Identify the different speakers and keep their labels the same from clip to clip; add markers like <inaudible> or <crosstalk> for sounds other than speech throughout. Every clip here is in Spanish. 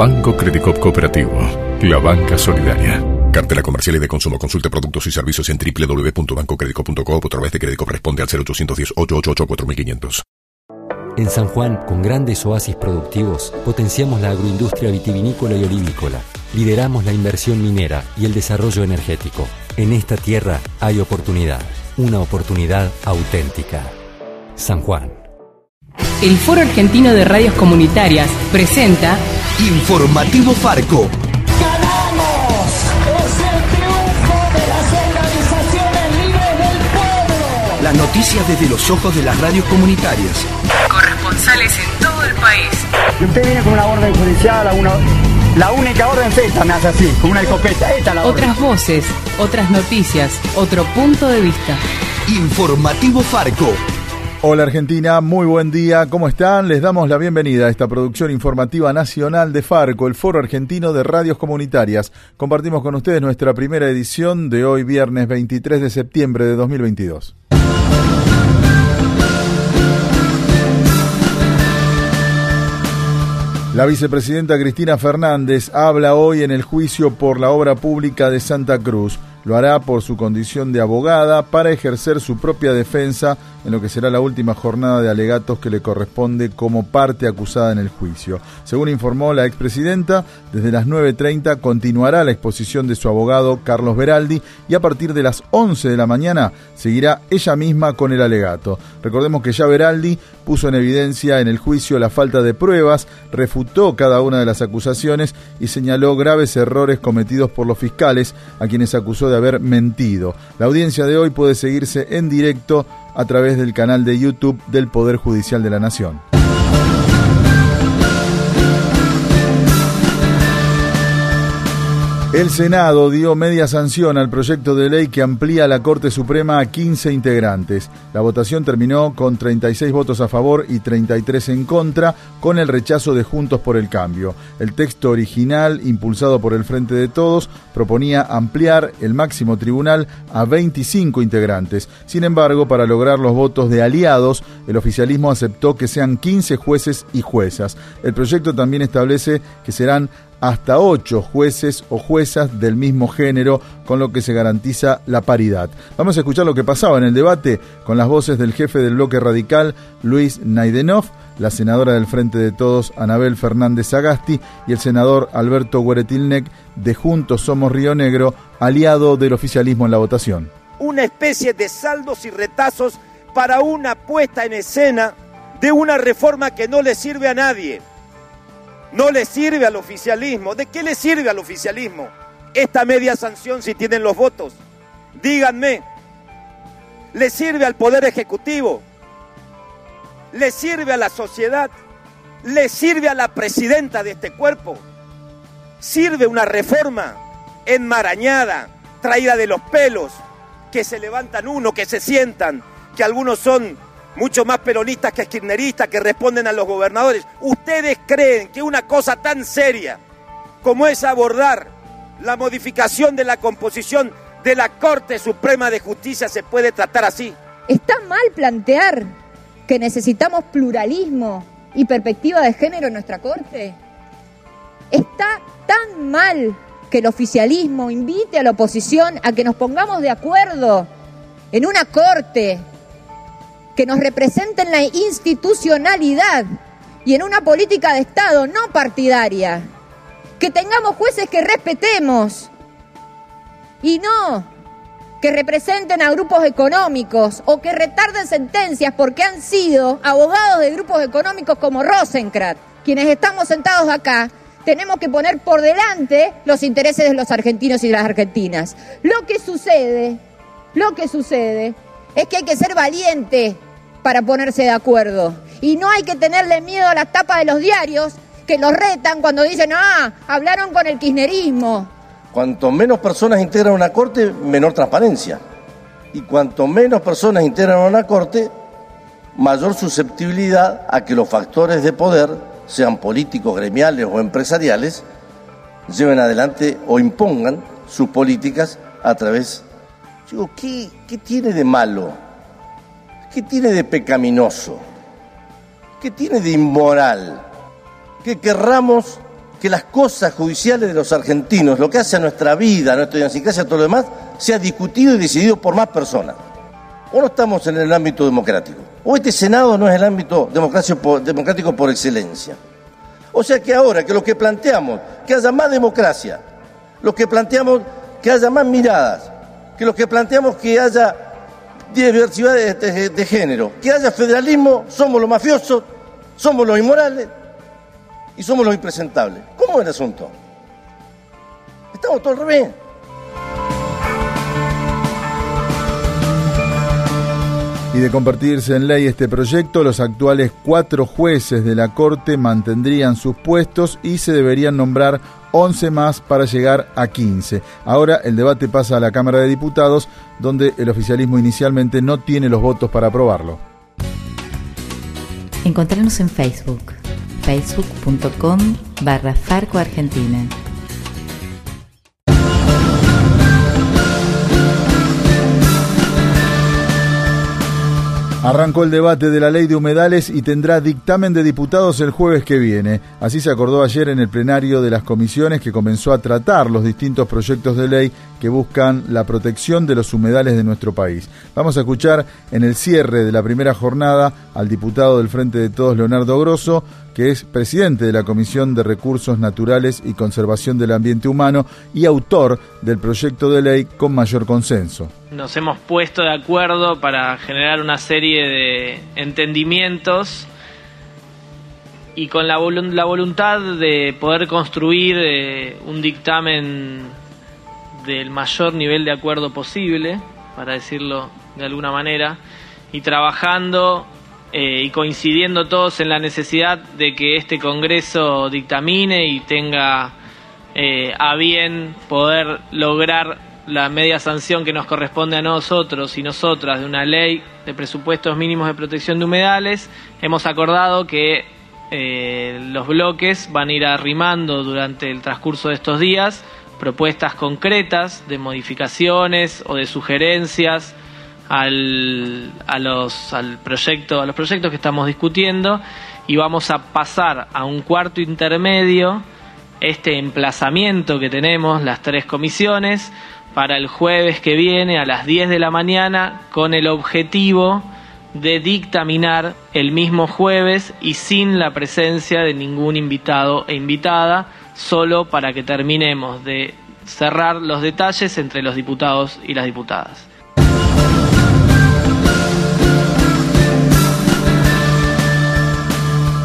Speaker 1: Banco Credicop Cooperativo, la banca solidaria. Cartela comercial y de consumo. Consulte productos y servicios en www.bancocredico.com o a través de crédito responde al 0810 888 4500.
Speaker 2: En San Juan, con grandes oasis productivos, potenciamos la agroindustria vitivinícola y olivícola. Lideramos la inversión minera y el desarrollo energético. En esta tierra hay oportunidad, una oportunidad auténtica. San Juan.
Speaker 3: El Foro Argentino de Radios Comunitarias presenta
Speaker 4: Informativo Farco.
Speaker 5: ¡Ganamos! ¡Es el triunfo de las organizaciones libres del pueblo!
Speaker 4: Las noticias desde los ojos de las radios comunitarias.
Speaker 3: Corresponsales en todo el país.
Speaker 6: Y usted viene con una orden judicial, a una, la única orden es esta, me hace así, con una escopeta. Esta es la orden.
Speaker 3: Otras voces, otras noticias, otro punto de vista.
Speaker 4: Informativo Farco.
Speaker 7: Hola Argentina, muy buen día, ¿cómo están? Les damos la bienvenida a esta producción informativa nacional de Farco, el Foro Argentino de Radios Comunitarias. Compartimos con ustedes nuestra primera edición de hoy viernes 23 de septiembre de 2022. La vicepresidenta Cristina Fernández habla hoy en el juicio por la obra pública de Santa Cruz. Lo hará por su condición de abogada para ejercer su propia defensa en lo que será la última jornada de alegatos que le corresponde como parte acusada en el juicio. Según informó la expresidenta, desde las 9.30 continuará la exposición de su abogado Carlos Beraldi y a partir de las 11 de la mañana seguirá ella misma con el alegato. Recordemos que ya Beraldi puso en evidencia en el juicio la falta de pruebas, refutó cada una de las acusaciones y señaló graves errores cometidos por los fiscales a quienes acusó de haber mentido. La audiencia de hoy puede seguirse en directo a través del canal de YouTube del Poder Judicial de la Nación. El Senado dio media sanción al proyecto de ley que amplía la Corte Suprema a 15 integrantes. La votación terminó con 36 votos a favor y 33 en contra, con el rechazo de Juntos por el Cambio. El texto original, impulsado por el Frente de Todos, proponía ampliar el máximo tribunal a 25 integrantes. Sin embargo, para lograr los votos de aliados, el oficialismo aceptó que sean 15 jueces y juezas. El proyecto también establece que serán hasta ocho jueces o juezas del mismo género, con lo que se garantiza la paridad. Vamos a escuchar lo que pasaba en el debate con las voces del jefe del bloque radical, Luis Naidenov, la senadora del Frente de Todos, Anabel Fernández Agasti, y el senador Alberto Gueretilnec de Juntos Somos Río Negro, aliado del oficialismo en la votación.
Speaker 8: Una especie de saldos y retazos para una puesta en escena de una reforma que no le sirve a nadie no le sirve al oficialismo. ¿De qué le sirve al oficialismo esta media sanción si tienen los votos? Díganme, ¿le sirve al Poder Ejecutivo? ¿Le sirve a la sociedad? ¿Le sirve a la presidenta de este cuerpo? ¿Sirve una reforma enmarañada, traída de los pelos, que se levantan uno, que se sientan, que algunos son mucho más peronistas que kirchneristas que responden a los gobernadores. ¿Ustedes creen que una cosa tan seria como es abordar la modificación de la composición de la Corte Suprema de Justicia se puede tratar así?
Speaker 9: ¿Está mal plantear que necesitamos pluralismo y perspectiva de género en nuestra Corte? ¿Está tan mal que el oficialismo invite a la oposición a que nos pongamos de acuerdo en una Corte que nos representen la institucionalidad y en una política de Estado no partidaria. Que tengamos jueces que respetemos y no que representen a grupos económicos o que retarden sentencias porque han sido abogados de grupos económicos como Rosencrantz. Quienes estamos sentados acá tenemos que poner por delante los intereses de los argentinos y de las argentinas. Lo que sucede, lo que sucede es que hay que ser valiente para ponerse de acuerdo. Y no hay que tenerle miedo a las tapas de los diarios que los retan cuando dicen, ah, hablaron con el kirchnerismo.
Speaker 10: Cuanto menos personas integran una corte, menor transparencia. Y cuanto menos personas integran una corte, mayor susceptibilidad a que los factores de poder, sean políticos, gremiales o empresariales, lleven adelante o impongan sus políticas a través. Digo, ¿qué, tiene de malo? ¿Qué tiene de pecaminoso? ¿Qué tiene de inmoral? Que querramos que las cosas judiciales de los argentinos, lo que hace a nuestra vida, a nuestra idiosincrasia, a todo lo demás, sea discutido y decidido por más personas. O no estamos en el ámbito democrático. O este Senado no es el ámbito democrático por excelencia. O sea que ahora que lo que planteamos, que haya más democracia, lo que planteamos que haya más miradas, que lo que planteamos que haya diversidad de, de género, que haya federalismo, somos los mafiosos, somos los inmorales y somos los impresentables. ¿Cómo es el asunto? Estamos todo al revés.
Speaker 7: Y de convertirse en ley este proyecto, los actuales cuatro jueces de la Corte mantendrían sus puestos y se deberían nombrar 11 más para llegar a 15. Ahora el debate pasa a la Cámara de Diputados, donde el oficialismo inicialmente no tiene los votos para aprobarlo.
Speaker 11: Encontrarnos en Facebook, facebook.com barra Farco Argentina.
Speaker 7: Arrancó el debate de la ley de humedales y tendrá dictamen de diputados el jueves que viene. Así se acordó ayer en el plenario de las comisiones que comenzó a tratar los distintos proyectos de ley que buscan la protección de los humedales de nuestro país. Vamos a escuchar en el cierre de la primera jornada al diputado del Frente de Todos, Leonardo Grosso, que es presidente de la Comisión de Recursos Naturales y Conservación del Ambiente Humano y autor del proyecto de ley con mayor consenso.
Speaker 12: Nos hemos puesto de acuerdo para generar una serie de entendimientos y con la, voluntad de poder construir eh, un dictamen del mayor nivel de acuerdo posible, para decirlo de alguna manera, y trabajando eh, y coincidiendo todos en la necesidad de que este Congreso dictamine y tenga eh, a bien poder lograr la media sanción que nos corresponde a nosotros y nosotras de una ley de presupuestos mínimos de protección de humedales, hemos acordado que eh, los bloques van a ir arrimando durante el transcurso de estos días propuestas concretas de modificaciones o de sugerencias al, a los, al proyecto, a los proyectos que estamos discutiendo y vamos a pasar a un cuarto intermedio este emplazamiento que tenemos, las tres comisiones, para el jueves que viene a las 10 de la mañana con el objetivo de dictaminar el mismo jueves y sin la presencia de ningún invitado e invitada, solo para que terminemos de cerrar los detalles entre los diputados y las diputadas.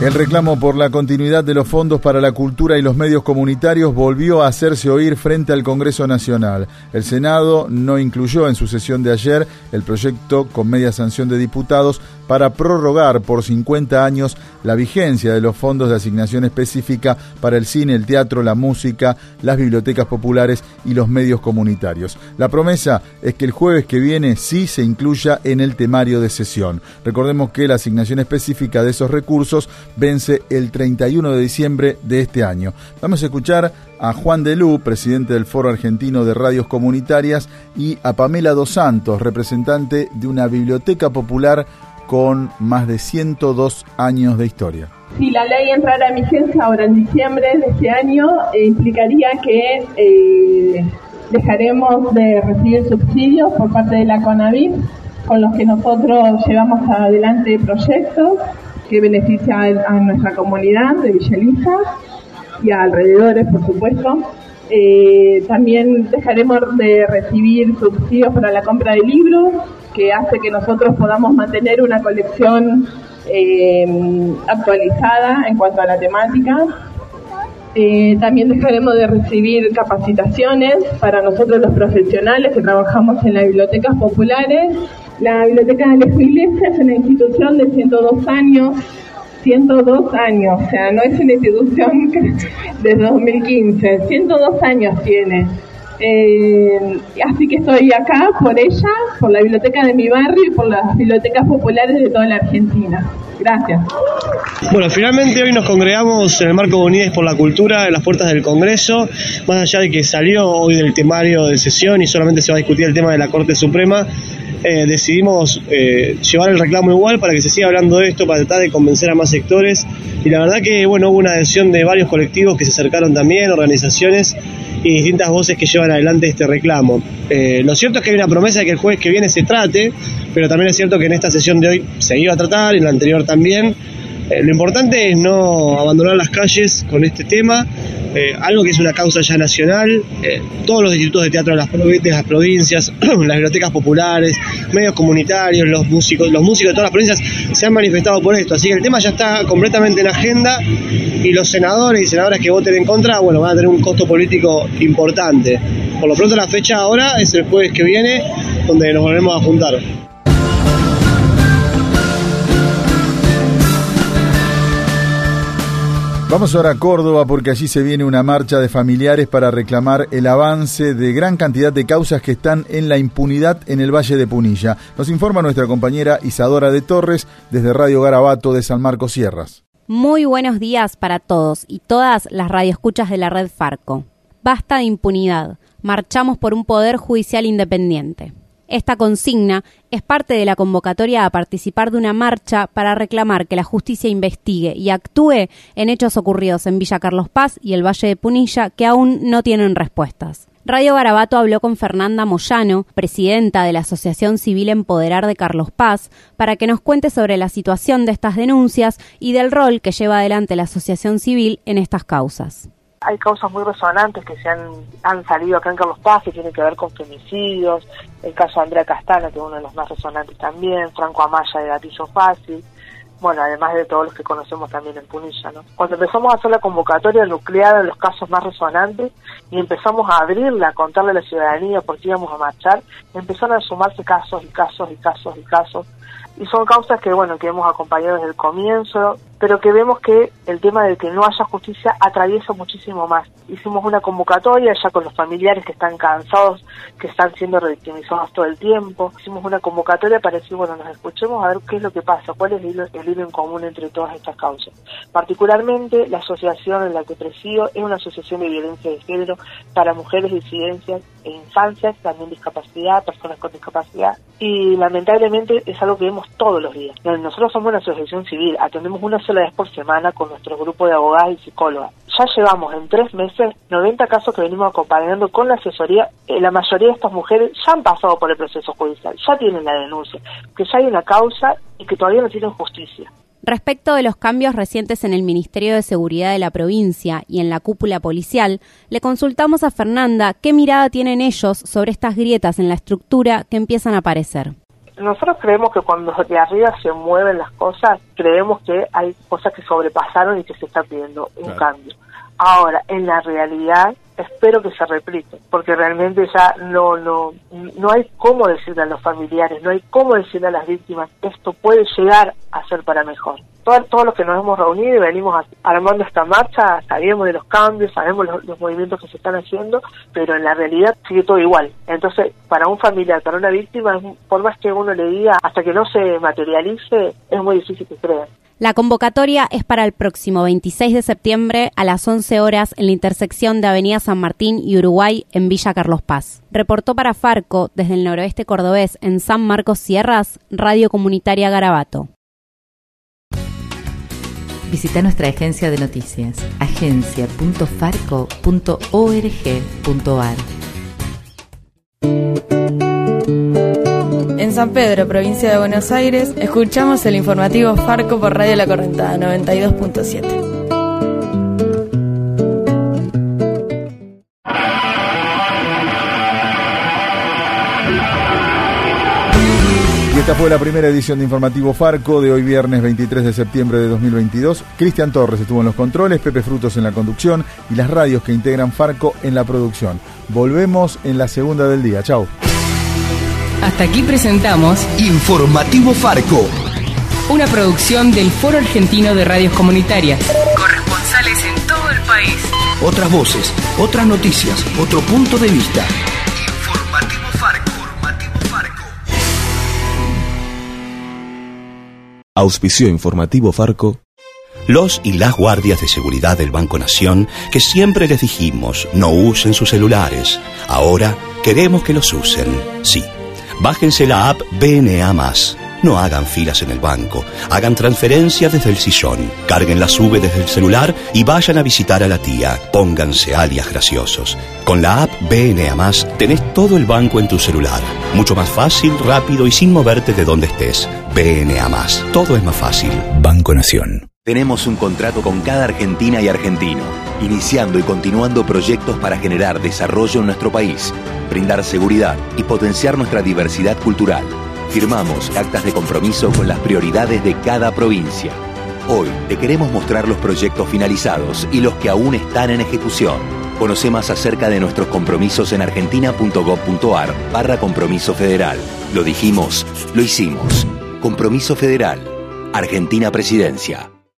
Speaker 7: El reclamo por la continuidad de los fondos para la cultura y los medios comunitarios volvió a hacerse oír frente al Congreso Nacional. El Senado no incluyó en su sesión de ayer el proyecto con media sanción de diputados para prorrogar por 50 años la vigencia de los fondos de asignación específica para el cine, el teatro, la música, las bibliotecas populares y los medios comunitarios. La promesa es que el jueves que viene sí se incluya en el temario de sesión. Recordemos que la asignación específica de esos recursos vence el 31 de diciembre de este año. Vamos a escuchar a Juan Delú, presidente del Foro Argentino de Radios Comunitarias, y a Pamela Dos Santos, representante de una biblioteca popular con más de 102 años de historia.
Speaker 13: Si la ley entrara en vigencia ahora en diciembre de este año, eh, implicaría que eh, dejaremos de recibir subsidios por parte de la CONAVIP, con los que nosotros llevamos adelante proyectos que benefician a nuestra comunidad de Villa y a alrededores, por supuesto. Eh, también dejaremos de recibir subsidios para la compra de libros, que hace que nosotros podamos mantener una colección eh, actualizada en cuanto a la temática. Eh, también dejaremos de recibir capacitaciones para nosotros los profesionales que trabajamos en las bibliotecas populares. La Biblioteca de la Iglesia es una institución de 102 años 102 años, o sea, no es una institución desde 2015, 102 años tiene. Eh, así que estoy acá por ella, por la biblioteca de mi barrio y por las bibliotecas populares de toda la Argentina. Gracias.
Speaker 14: Bueno, finalmente hoy nos congregamos en el marco de Unidas por la Cultura en las puertas del Congreso, más allá de que salió hoy del temario de sesión y solamente se va a discutir el tema de la Corte Suprema, eh, decidimos eh, llevar el reclamo igual para que se siga hablando de esto, para tratar de convencer a más sectores. Y la verdad que bueno, hubo una adhesión de varios colectivos que se acercaron también, organizaciones y distintas voces que llevan adelante este reclamo. Eh, lo cierto es que hay una promesa de que el jueves que viene se trate, pero también es cierto que en esta sesión de hoy se iba a tratar, en la anterior también. Lo importante es no abandonar las calles con este tema, eh, algo que es una causa ya nacional. Eh, todos los institutos de teatro de las, de las provincias, <clears throat> las bibliotecas populares, medios comunitarios, los músicos, los músicos de todas las provincias se han manifestado por esto. Así que el tema ya está completamente en agenda y los senadores y senadoras que voten en contra, bueno, van a tener un costo político importante. Por lo pronto la fecha ahora es el jueves que viene, donde nos volvemos a juntar.
Speaker 7: Vamos ahora a Córdoba porque allí se viene una marcha de familiares para reclamar el avance de gran cantidad de causas que están en la impunidad en el Valle de Punilla. Nos informa nuestra compañera Isadora de Torres desde Radio Garabato de San Marcos Sierras.
Speaker 15: Muy buenos días para todos y todas las radioescuchas de la red Farco. Basta de impunidad. Marchamos por un poder judicial independiente. Esta consigna es parte de la convocatoria a participar de una marcha para reclamar que la justicia investigue y actúe en hechos ocurridos en Villa Carlos Paz y el Valle de Punilla que aún no tienen respuestas. Radio Garabato habló con Fernanda Moyano, presidenta de la Asociación Civil Empoderar de Carlos Paz, para que nos cuente sobre la situación de estas denuncias y del rol que lleva adelante la Asociación Civil en estas causas
Speaker 16: hay causas muy resonantes que se han, han salido acá en Carlos Paz que tienen que ver con femicidios, el caso de Andrea Castana, que es uno de los más resonantes también, Franco Amaya de Gatillo Fácil, bueno, además de todos los que conocemos también en Punilla, ¿no? Cuando empezamos a hacer la convocatoria nuclear de los casos más resonantes y empezamos a abrirla, a contarle a la ciudadanía por qué íbamos a marchar, empezaron a sumarse casos y casos y casos y casos y son causas que bueno que hemos acompañado desde el comienzo pero que vemos que el tema de que no haya justicia atraviesa muchísimo más. Hicimos una convocatoria ya con los familiares que están cansados, que están siendo revictimizados todo el tiempo. Hicimos una convocatoria para decir, bueno, nos escuchemos a ver qué es lo que pasa, cuál es el hilo, en común entre todas estas causas. Particularmente, la asociación en la que presido es una asociación de violencia de género para mujeres, disidencias e infancias, también discapacidad, personas con discapacidad. Y lamentablemente es algo que vemos todos los días. Nosotros somos una asociación civil, atendemos una la vez por semana con nuestro grupo de abogadas y psicólogas. Ya llevamos en tres meses 90 casos que venimos acompañando con la asesoría. Eh, la mayoría de estas mujeres ya han pasado por el proceso judicial, ya tienen la denuncia, que ya hay una causa y que todavía no tienen justicia.
Speaker 15: Respecto de los cambios recientes en el Ministerio de Seguridad de la provincia y en la cúpula policial, le consultamos a Fernanda qué mirada tienen ellos sobre estas grietas en la estructura que empiezan a aparecer
Speaker 16: nosotros creemos que cuando de arriba se mueven las cosas, creemos que hay cosas que sobrepasaron y que se está pidiendo un cambio. Ahora, en la realidad, espero que se replique, porque realmente ya no, no, no hay cómo decirle a los familiares, no hay cómo decirle a las víctimas, esto puede llegar a ser para mejor todos, los que nos hemos reunido y venimos armando esta marcha, sabemos de los cambios, sabemos los, movimientos que se están haciendo, pero en la realidad sigue todo igual. Entonces, para un familiar, para una víctima, por más que uno le diga, hasta que no se materialice, es muy difícil que crea.
Speaker 15: La convocatoria es para el próximo 26 de septiembre a las 11 horas en la intersección de Avenida San Martín y Uruguay en Villa Carlos Paz. Reportó para Farco desde el noroeste cordobés en San Marcos Sierras, Radio Comunitaria Garabato.
Speaker 11: Visita nuestra agencia de noticias, agencia.farco.org.ar.
Speaker 17: En San Pedro, provincia de Buenos Aires, escuchamos el informativo Farco por Radio La Correntada 92.7.
Speaker 7: Esta fue la primera edición de Informativo Farco de hoy viernes 23 de septiembre de 2022. Cristian Torres estuvo en los controles, Pepe Frutos en la conducción y las radios que integran Farco en la producción. Volvemos en la segunda del día. Chao.
Speaker 3: Hasta aquí presentamos
Speaker 4: Informativo Farco.
Speaker 3: Una producción del Foro Argentino de Radios Comunitarias. Corresponsales en todo el país.
Speaker 4: Otras voces, otras noticias, otro punto de vista.
Speaker 18: Auspicio informativo Farco.
Speaker 19: Los y las guardias de seguridad del Banco Nación, que siempre les dijimos no usen sus celulares, ahora queremos que los usen. Sí, bájense la app BNA no hagan filas en el banco, hagan transferencias desde el sillón, carguen la sube desde el celular y vayan a visitar a la tía. Pónganse alias graciosos. Con la app BNA tenés todo el banco en tu celular. Mucho más fácil, rápido y sin moverte de donde estés. BNA. Todo es más fácil.
Speaker 20: Banco Nación.
Speaker 21: Tenemos un contrato con cada argentina y argentino, iniciando y continuando proyectos para generar desarrollo en nuestro país, brindar seguridad y potenciar nuestra diversidad cultural. Firmamos actas de compromiso con las prioridades de cada provincia. Hoy te queremos mostrar los proyectos finalizados y los que aún están en ejecución. Conoce más acerca de nuestros compromisos en argentina.gov.ar barra compromiso federal. Lo dijimos, lo hicimos. Compromiso federal. Argentina Presidencia.